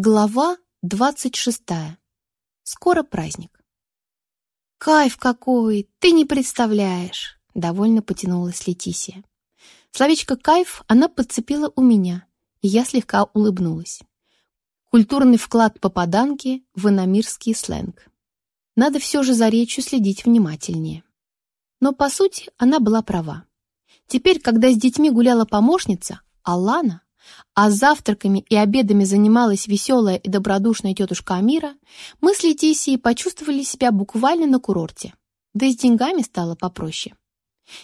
Глава двадцать шестая. Скоро праздник. «Кайф какой! Ты не представляешь!» — довольно потянулась Летисия. Словечко «кайф» она подцепила у меня, и я слегка улыбнулась. Культурный вклад попаданки в иномирский сленг. Надо все же за речью следить внимательнее. Но, по сути, она была права. Теперь, когда с детьми гуляла помощница, Алана, а завтраками и обедами занималась веселая и добродушная тетушка Амира, мы с Летисией почувствовали себя буквально на курорте. Да и с деньгами стало попроще.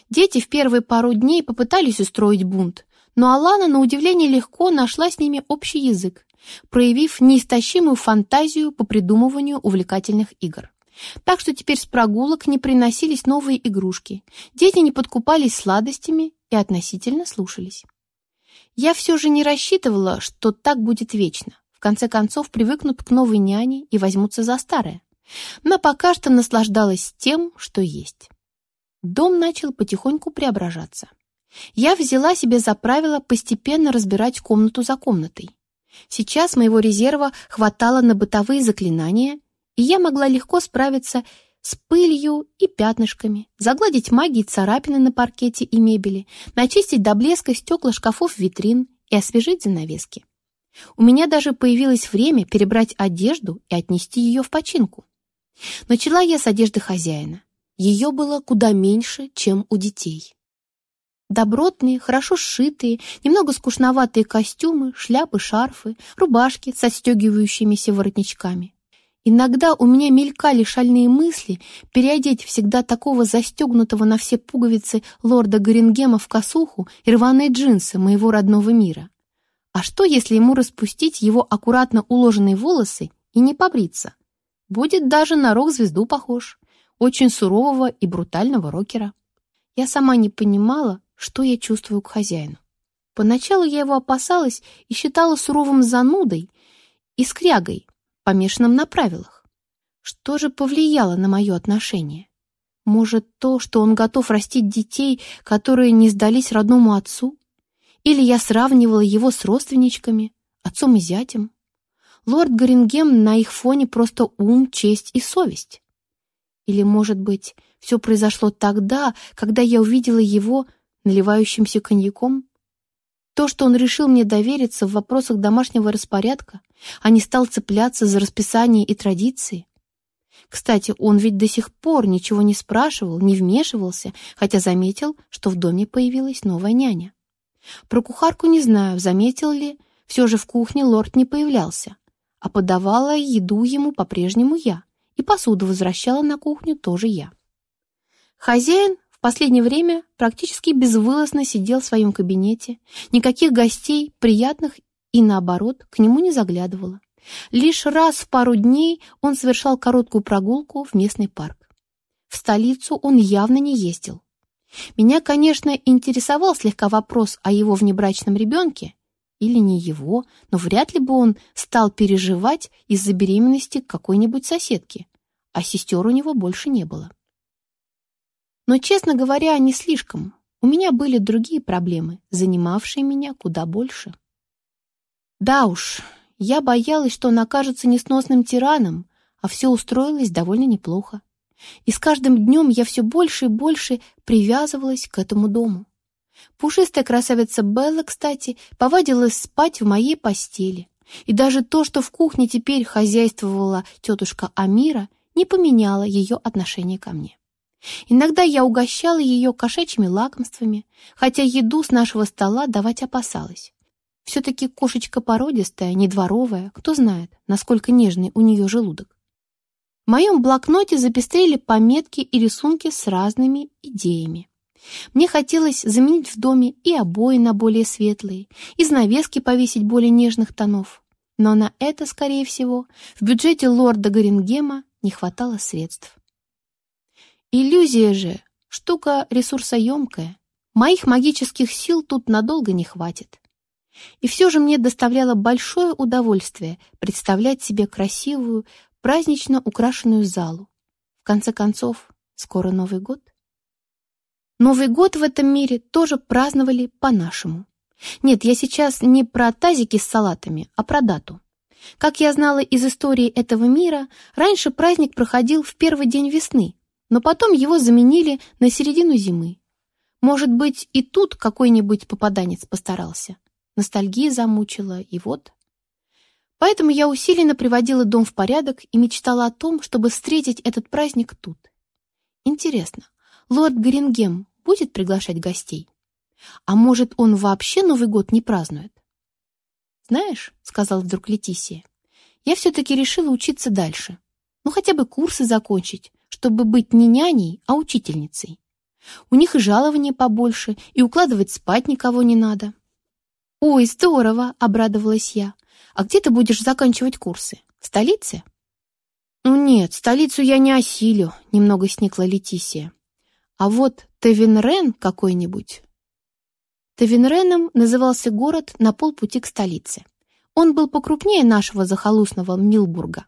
Дети в первые пару дней попытались устроить бунт, но Алана, на удивление, легко нашла с ними общий язык, проявив неистощимую фантазию по придумыванию увлекательных игр. Так что теперь с прогулок не приносились новые игрушки, дети не подкупались сладостями и относительно слушались. Я все же не рассчитывала, что так будет вечно. В конце концов привыкнут к новой няне и возьмутся за старое. Но пока что наслаждалась тем, что есть. Дом начал потихоньку преображаться. Я взяла себе за правило постепенно разбирать комнату за комнатой. Сейчас моего резерва хватало на бытовые заклинания, и я могла легко справиться с пылью и пятнышками, загладить магией царапины на паркете и мебели, начистить до блеска стекла шкафов витрин и освежить занавески. У меня даже появилось время перебрать одежду и отнести ее в починку. Начала я с одежды хозяина. Ее было куда меньше, чем у детей. Добротные, хорошо сшитые, немного скучноватые костюмы, шляпы, шарфы, рубашки с отстегивающимися воротничками. Иногда у меня мелькали шальные мысли переодеть всегда такого застегнутого на все пуговицы лорда Горингема в косуху и рваные джинсы моего родного мира. А что, если ему распустить его аккуратно уложенные волосы и не побриться? Будет даже на рок-звезду похож, очень сурового и брутального рокера. Я сама не понимала, что я чувствую к хозяину. Поначалу я его опасалась и считала суровым занудой и скрягой, помешанном на правилах. Что же повлияло на мое отношение? Может, то, что он готов растить детей, которые не сдались родному отцу? Или я сравнивала его с родственничками, отцом и зятем? Лорд Горингем на их фоне просто ум, честь и совесть. Или, может быть, все произошло тогда, когда я увидела его наливающимся коньяком? То, что он решил мне довериться в вопросах домашнего распорядка, а не стал цепляться за расписание и традиции. Кстати, он ведь до сих пор ничего не спрашивал, не вмешивался, хотя заметил, что в доме появилась новая няня. Про кухарку не знаю, заметил ли, все же в кухне лорд не появлялся, а подавала еду ему по-прежнему я, и посуду возвращала на кухню тоже я. Хозяин последнее время практически безвылазно сидел в своем кабинете. Никаких гостей, приятных и, наоборот, к нему не заглядывало. Лишь раз в пару дней он совершал короткую прогулку в местный парк. В столицу он явно не ездил. Меня, конечно, интересовал слегка вопрос о его внебрачном ребенке, или не его, но вряд ли бы он стал переживать из-за беременности какой-нибудь соседки, а сестер у него больше не было. Но, честно говоря, не слишком. У меня были другие проблемы, занимавшие меня куда больше. Да уж, я боялась, что он окажется несносным тираном, а все устроилось довольно неплохо. И с каждым днем я все больше и больше привязывалась к этому дому. Пушистая красавица Белла, кстати, повадилась спать в моей постели. И даже то, что в кухне теперь хозяйствовала тетушка Амира, не поменяло ее отношение ко мне. Иногда я угощала ее кошачьими лакомствами, хотя еду с нашего стола давать опасалась. Все-таки кошечка породистая, не дворовая, кто знает, насколько нежный у нее желудок. В моем блокноте запестрели пометки и рисунки с разными идеями. Мне хотелось заменить в доме и обои на более светлые, и занавески повесить более нежных тонов. Но на это, скорее всего, в бюджете лорда Горингема не хватало средств. Иллюзия же — штука ресурсоемкая. Моих магических сил тут надолго не хватит. И все же мне доставляло большое удовольствие представлять себе красивую, празднично украшенную залу. В конце концов, скоро Новый год. Новый год в этом мире тоже праздновали по-нашему. Нет, я сейчас не про тазики с салатами, а про дату. Как я знала из истории этого мира, раньше праздник проходил в первый день весны, но потом его заменили на середину зимы. Может быть, и тут какой-нибудь попаданец постарался. Ностальгия замучила, и вот... Поэтому я усиленно приводила дом в порядок и мечтала о том, чтобы встретить этот праздник тут. Интересно, лорд Горингем будет приглашать гостей? А может, он вообще Новый год не празднует? «Знаешь», — сказал вдруг Летисия, «я все-таки решила учиться дальше. Ну, хотя бы курсы закончить, чтобы быть не няней, а учительницей. У них и жалование побольше, и укладывать спать никого не надо». «Ой, здорово!» — обрадовалась я. «А где ты будешь заканчивать курсы? В столице?» «Ну нет, столицу я не осилю», — немного сникла Летисия. «А вот Тевенрен какой-нибудь Тавинреном назывался город на полпути к столице. Он был покрупнее нашего захолустного Милбурга.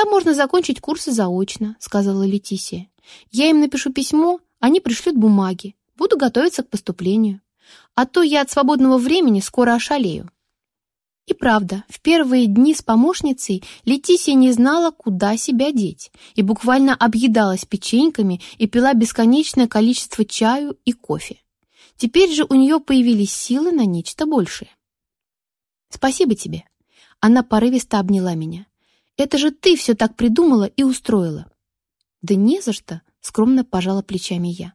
«Там можно закончить курсы заочно», — сказала Летисия. «Я им напишу письмо, они пришлют бумаги. Буду готовиться к поступлению. А то я от свободного времени скоро ошалею». И правда, в первые дни с помощницей Летисия не знала, куда себя деть, и буквально объедалась печеньками и пила бесконечное количество чаю и кофе. Теперь же у нее появились силы на нечто большее. «Спасибо тебе». Она порывисто обняла меня. «Это же ты все так придумала и устроила». «Да не за что», — скромно пожала плечами я.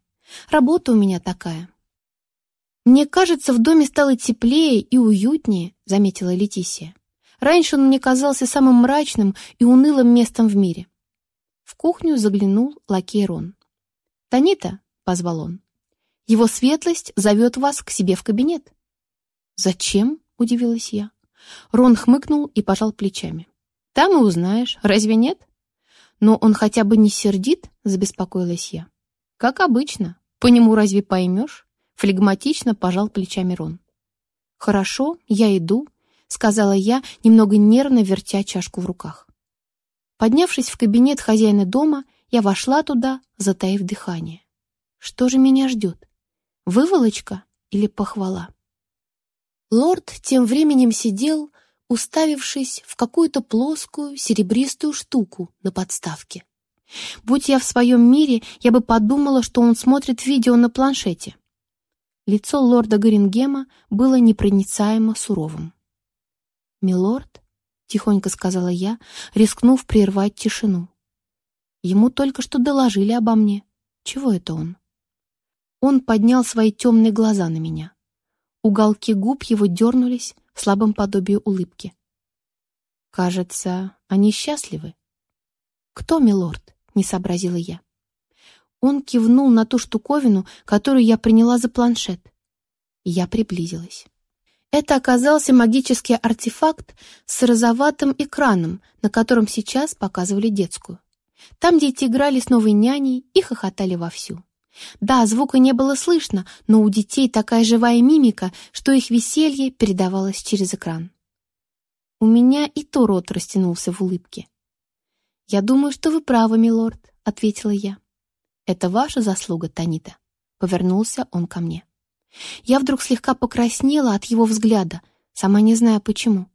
«Работа у меня такая». «Мне кажется, в доме стало теплее и уютнее», — заметила Летисия. «Раньше он мне казался самым мрачным и унылым местом в мире». В кухню заглянул лакей Рон. «Танита», — позвал он, его светлость зовет вас к себе в кабинет». «Зачем?» — удивилась я. Рон хмыкнул и пожал плечами. «Там и узнаешь, разве нет?» «Но он хотя бы не сердит?» — забеспокоилась я. «Как обычно. По нему разве поймешь?» Флегматично пожал плечами Рон. «Хорошо, я иду», — сказала я, немного нервно вертя чашку в руках. Поднявшись в кабинет хозяина дома, я вошла туда, затаив дыхание. Что же меня ждет? Выволочка или похвала? Лорд тем временем сидел, уставившись в какую-то плоскую серебристую штуку на подставке. Будь я в своем мире, я бы подумала, что он смотрит видео на планшете. Лицо лорда Горингема было непроницаемо суровым. «Милорд», — тихонько сказала я, рискнув прервать тишину. «Ему только что доложили обо мне. Чего это он?» Он поднял свои темные глаза на меня. Уголки губ его дернулись в слабом подобии улыбки. «Кажется, они счастливы». «Кто, милорд?» — не сообразила я. Он кивнул на ту штуковину, которую я приняла за планшет. Я приблизилась. Это оказался магический артефакт с розоватым экраном, на котором сейчас показывали детскую. Там дети играли с новой няней и хохотали вовсю. Да, звука не было слышно, но у детей такая живая мимика, что их веселье передавалось через экран. У меня и то рот растянулся в улыбке. «Я думаю, что вы правы, милорд», — ответила я. «Это ваша заслуга, Танита», — повернулся он ко мне. Я вдруг слегка покраснела от его взгляда, сама не зная почему.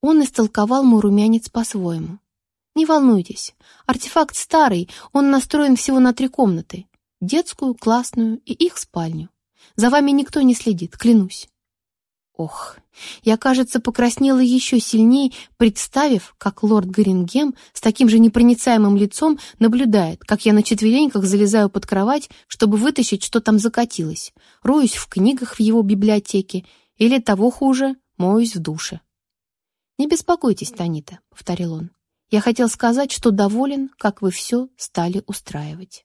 Он истолковал мой румянец по-своему. «Не волнуйтесь, артефакт старый, он настроен всего на три комнаты детскую, классную и их спальню. За вами никто не следит, клянусь. Ох, я, кажется, покраснела еще сильнее, представив, как лорд Горингем с таким же непроницаемым лицом наблюдает, как я на четвереньках залезаю под кровать, чтобы вытащить, что там закатилось, роюсь в книгах в его библиотеке или, того хуже, моюсь в душе. «Не беспокойтесь, Танита», — повторил он. «Я хотел сказать, что доволен, как вы все стали устраивать».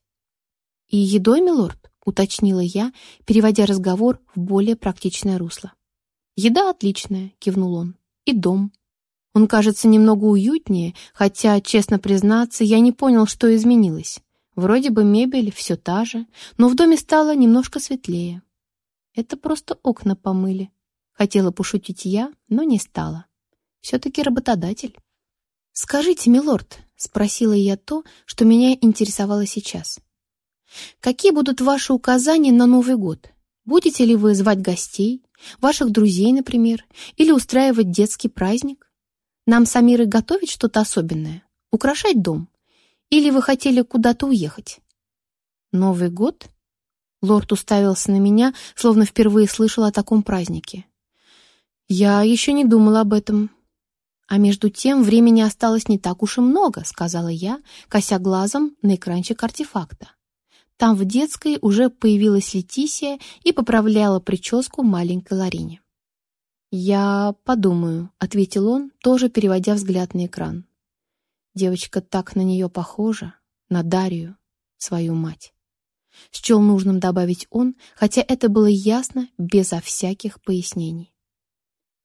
«И едой, милорд?» — уточнила я, переводя разговор в более практичное русло. «Еда отличная», — кивнул он. «И дом». Он кажется немного уютнее, хотя, честно признаться, я не понял, что изменилось. Вроде бы мебель все та же, но в доме стало немножко светлее. Это просто окна помыли. Хотела пошутить я, но не стала. Все-таки работодатель. «Скажите, милорд», — спросила я то, что меня интересовало сейчас. Какие будут ваши указания на Новый год? Будете ли вы звать гостей, ваших друзей, например, или устраивать детский праздник? Нам с Амирой готовить что-то особенное? Украшать дом? Или вы хотели куда-то уехать?» «Новый год?» Лорд уставился на меня, словно впервые слышал о таком празднике. «Я еще не думала об этом». «А между тем времени осталось не так уж и много», — сказала я, кося глазом на экранчик артефакта. Там в детской уже появилась Летисия и поправляла прическу маленькой Ларине. «Я подумаю», — ответил он, тоже переводя взгляд на экран. Девочка так на нее похожа, на Дарью, свою мать. Счел нужным добавить он, хотя это было ясно, безо всяких пояснений.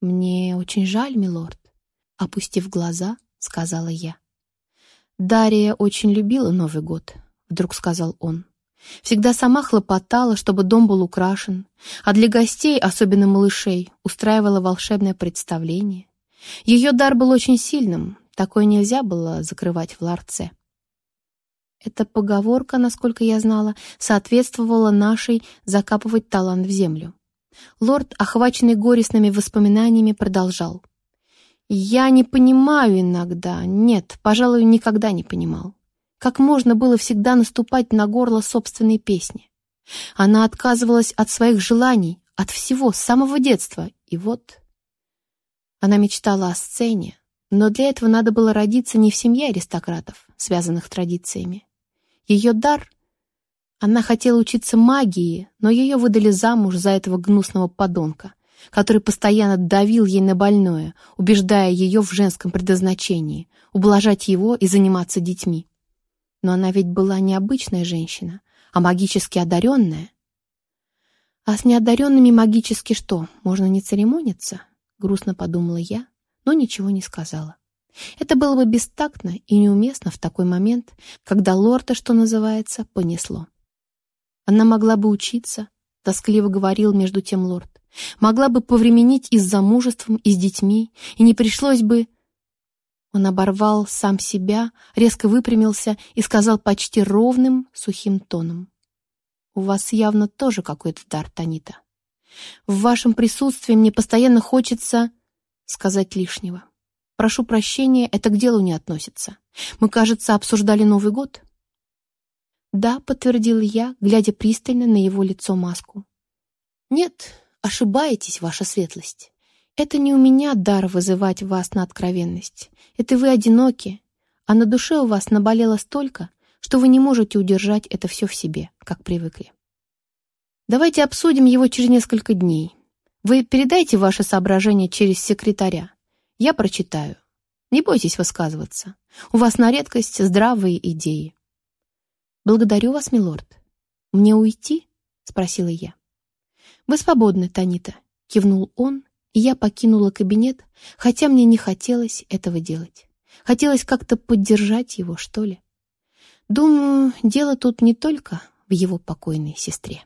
«Мне очень жаль, милорд», — опустив глаза, сказала я. «Дарья очень любила Новый год», — вдруг сказал он. Всегда сама хлопотала, чтобы дом был украшен, а для гостей, особенно малышей, устраивала волшебное представление. Ее дар был очень сильным, такое нельзя было закрывать в ларце. Эта поговорка, насколько я знала, соответствовала нашей «закапывать талант в землю». Лорд, охваченный горестными воспоминаниями, продолжал. «Я не понимаю иногда, нет, пожалуй, никогда не понимал. Как можно было всегда наступать на горло собственной песни? Она отказывалась от своих желаний, от всего, с самого детства, и вот... Она мечтала о сцене, но для этого надо было родиться не в семье аристократов, связанных традициями. Ее дар... Она хотела учиться магии, но ее выдали замуж за этого гнусного подонка, который постоянно давил ей на больное, убеждая ее в женском предназначении, ублажать его и заниматься детьми. Но она ведь была не обычная женщина, а магически одаренная. А с неодаренными магически что, можно не церемониться? Грустно подумала я, но ничего не сказала. Это было бы бестактно и неуместно в такой момент, когда лорда, что называется, понесло. Она могла бы учиться, тоскливо говорил между тем лорд, могла бы повременить и с замужеством, и с детьми, и не пришлось бы... Он оборвал сам себя, резко выпрямился и сказал почти ровным, сухим тоном. «У вас явно тоже какой-то дар, Танита. В вашем присутствии мне постоянно хочется сказать лишнего. Прошу прощения, это к делу не относится. Мы, кажется, обсуждали Новый год. Да, подтвердил я, глядя пристально на его лицо маску. Нет, ошибаетесь, ваша светлость. Это не у меня дар вызывать вас на откровенность. Это вы одиноки, а на душе у вас наболело столько, что вы не можете удержать это все в себе, как привыкли. Давайте обсудим его через несколько дней. Вы передайте ваши соображения через секретаря. Я прочитаю. Не бойтесь высказываться. У вас на редкость здравые идеи. Благодарю вас, милорд. Мне уйти? Спросила я. Вы свободны, Танита, кивнул он, и я покинула кабинет, хотя мне не хотелось этого делать. Хотелось как-то поддержать его, что ли. Думаю, дело тут не только в его покойной сестре.